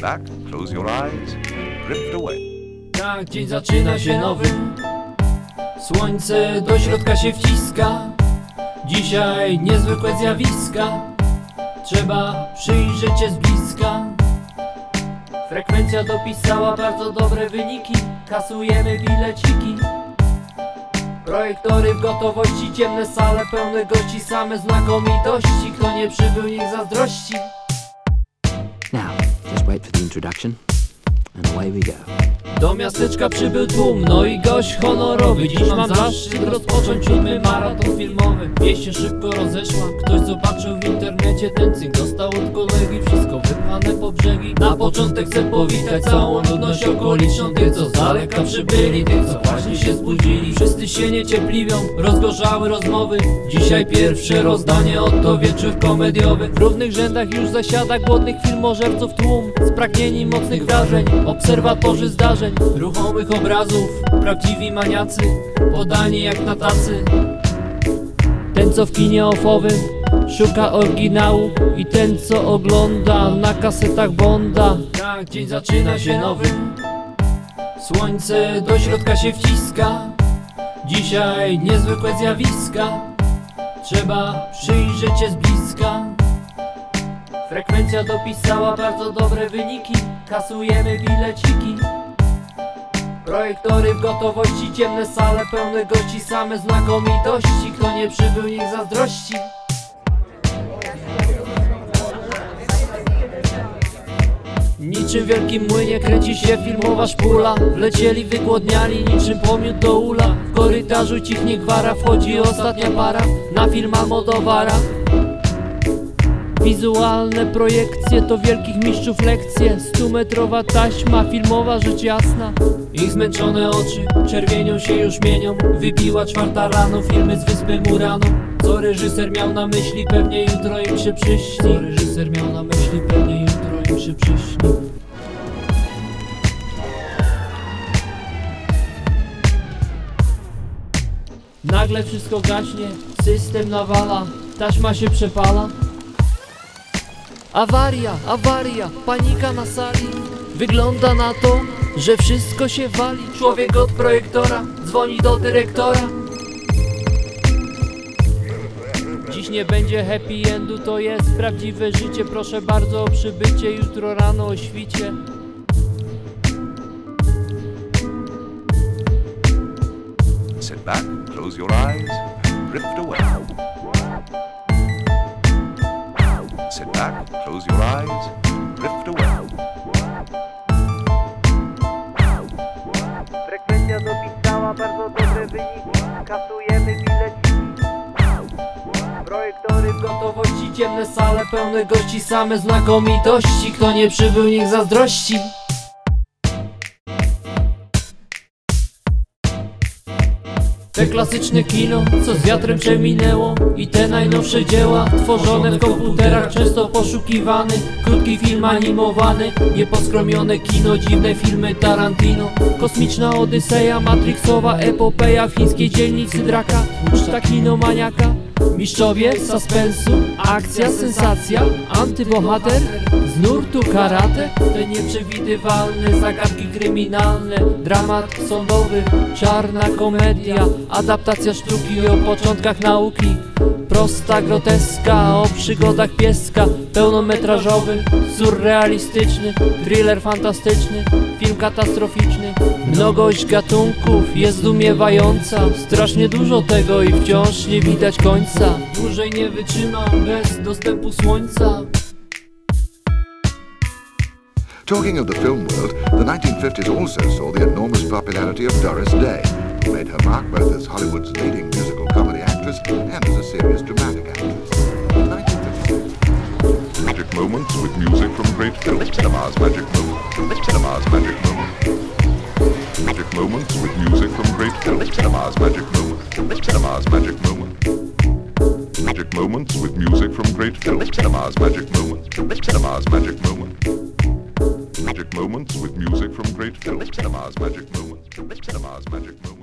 Back, close your eyes, drift away. Tak, dzień zaczyna się nowy. Słońce do środka się wciska. Dzisiaj niezwykłe zjawiska. Trzeba przyjrzeć się z bliska. Frekwencja dopisała bardzo dobre wyniki. Kasujemy bileciki. Projektory w gotowości. Ciemne sale pełne gości. Same znakomitości. Kto nie przybył niech zazdrości wait for the introduction, and away we go. Do miasteczka przybył tłum, no i gość honorowy. Dziś mam zaszczyt rozpocząć siódmy maraton filmowy. Wieść się szybko rozeszła, ktoś zobaczył w internecie Ten cynk dostał od kolegi, wszystko wypchane po brzegi. Na początek chcę powitać całą ludność okoliczną. Tych co z daleka przybyli, tych co właśnie się zbudzili. Wszyscy się niecierpliwią, rozgorzały rozmowy. Dzisiaj pierwsze rozdanie, oto wieczór komediowy. W równych rzędach już zasiada głodnych filmożerców tłum. Spragnieni mocnych wrażeń, obserwatorzy zdarzeń Ruchomych obrazów, prawdziwi maniacy Podani jak na tacy. Ten co w kinie ofowym Szuka oryginału i ten co ogląda na kasetach Bonda. Tak, dzień zaczyna się nowy. Słońce do środka się wciska. Dzisiaj niezwykłe zjawiska. Trzeba przyjrzeć się z bliska Frekwencja dopisała bardzo dobre wyniki. Kasujemy bileciki. Projektory w gotowości Ciemne sale pełne gości Same znakomitości. Kto nie przybył niech zazdrości. Niczym wielkim młynie kręci się filmowa szpula. Wlecieli wygłodniali niczym pomiód do ula. W korytarzu cichnie gwara Wchodzi ostatnia para. Na film Almodowara Wizualne projekcje to wielkich mistrzów lekcje. Stumetrowa taśma, filmowa rzecz jasna. Ich zmęczone oczy czerwienią się już mienią. Wybiła czwarta rano, filmy z wyspy Murano Co reżyser miał na myśli, pewnie jutro im się przyśni. Co reżyser miał na myśli, pewnie jutro im się przyśni. Nagle wszystko gaśnie, system nawala, taśma się przepala Awaria, awaria, panika na sali. Wygląda na to, że wszystko się wali. Człowiek od projektora dzwoni do dyrektora. Dziś nie będzie happy endu, to jest prawdziwe życie. Proszę bardzo o przybycie jutro rano o świcie. Sit back, close your eyes, drift away. Sit back, close your eyes, drift away. Frekwencja dopisała bardzo dobre wyniki. Kasujemy bileciki Projektory w gotowości, ciemne sale pełne gości. Same znakomitości, kto nie przybył niech zazdrości Te klasyczne kino, co z wiatrem przeminęło I te najnowsze dzieła, tworzone w komputerach Często poszukiwany, krótki film animowany Nieposkromione kino, dziwne filmy Tarantino Kosmiczna Odyseja, Matrixowa epopeja W chińskiej dzielnicy draka, uczta kinomaniaka Mistrzowie suspensu, akcja, sensacja, antybohater z nurtu karate Te nieprzewidywalne zagadki kryminalne Dramat sądowy, czarna komedia Adaptacja sztuki o początkach nauki Prosta groteska o przygodach pieska. Pełnometrażowy, surrealistyczny Thriller fantastyczny, film katastroficzny. Mnogość gatunków jest zdumiewająca Strasznie dużo tego i wciąż nie widać końca. Dłużej nie wytrzymam bez dostępu słońca. Talking of the film world, the 1950s also saw the enormous popularity of Doris Day, who made her mark both as Hollywood's leading musical actress and as a serious dramatic actress. In 1956, Magic moments with music from great films. Cinema's magic moment. Cinema's magic moment. Magic moments with music from great films. Cinema's magic moment. Cinema's magic moment. Magic moments with music from great films. Cinema's magic moment. Cinema's magic moment. Magic moments with music from great films. Cinema's magic moment. Cinema's magic moment.